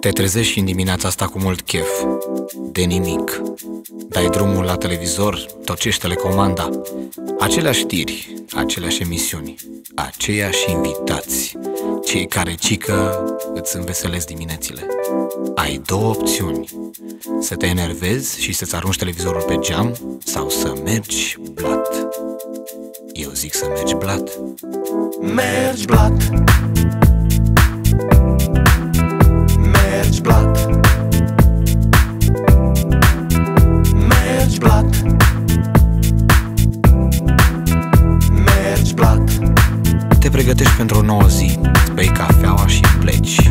Te trezești și în dimineața asta cu mult chef. De nimic. Dai drumul la televizor, tocești telecomanda. Aceleași știri, aceleași emisiuni, aceiași invitați. Cei care cică îți înveselesc diminețile. Ai două opțiuni. Să te enervezi și să-ți arunci televizorul pe geam sau să mergi blat. Eu zic să mergi blat. Mergi blat pregătești pentru o nouă zi, îți bei cafeaua și pleci.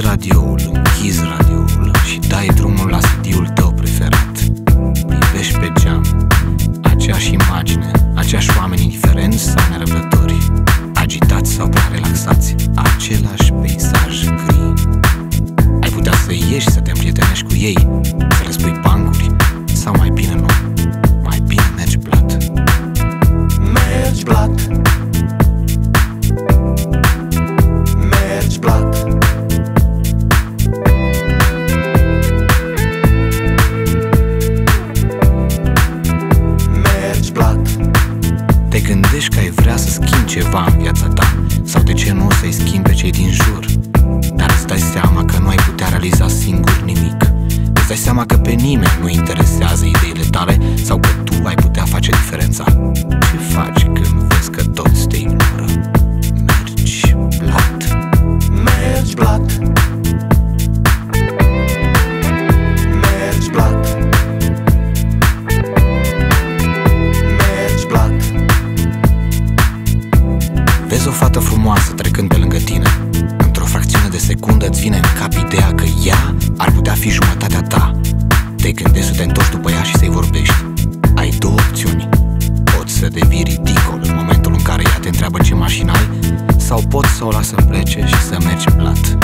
Radioul, închizi radioul și dai drumul la Vezi o fată frumoasă trecând pe lângă tine. Într-o fracțiune de secundă îți vine în cap ideea că ea ar putea fi jumătatea ta. Te gândești să te întorci după ea și să-i vorbești. Ai două opțiuni. Poți să devii ridicol în momentul în care ea te întreabă ce mașină ai Sau poți să o lași să plece și să mergi plat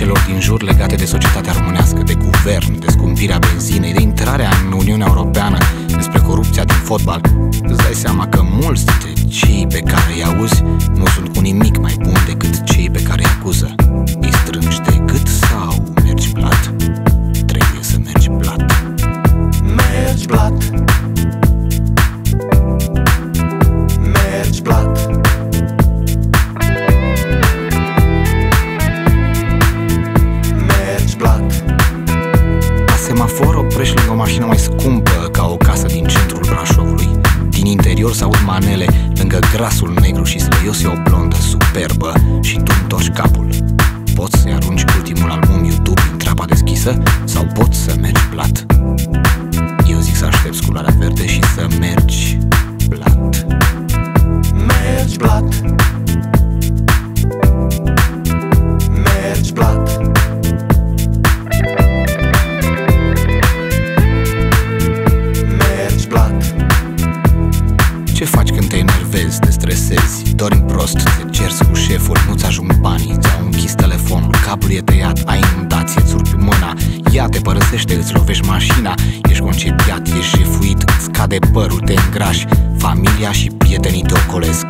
celor din jur legate de societatea românească, de guvern, de scumpirea benzinei, de intrarea în Uniunea Europeană, despre corupția din fotbal. Îți dai seama că mulți dintre cei pe care îi auzi nu semafor oprești lângă o mașină mai scumpă ca o casă din centrul Brașovului. Din interior se aud manele lângă grasul negru și slăios e o blondă superbă și tu întorci capul. Poți să-i arunci ultimul album YouTube în trapa deschisă sau poți să mergi plat. Eu zic să aștepți culoarea verde și să mergi dormi prost, te cerți cu șeful, nu-ți ajung banii, ți-au închis telefonul, cablul e tăiat, ai inundație, îți rupi mâna, ea te părăsește, îți lovești mașina, ești concediat, ești jefuit, îți cade părul, te îngrași, familia și prietenii te ocolesc,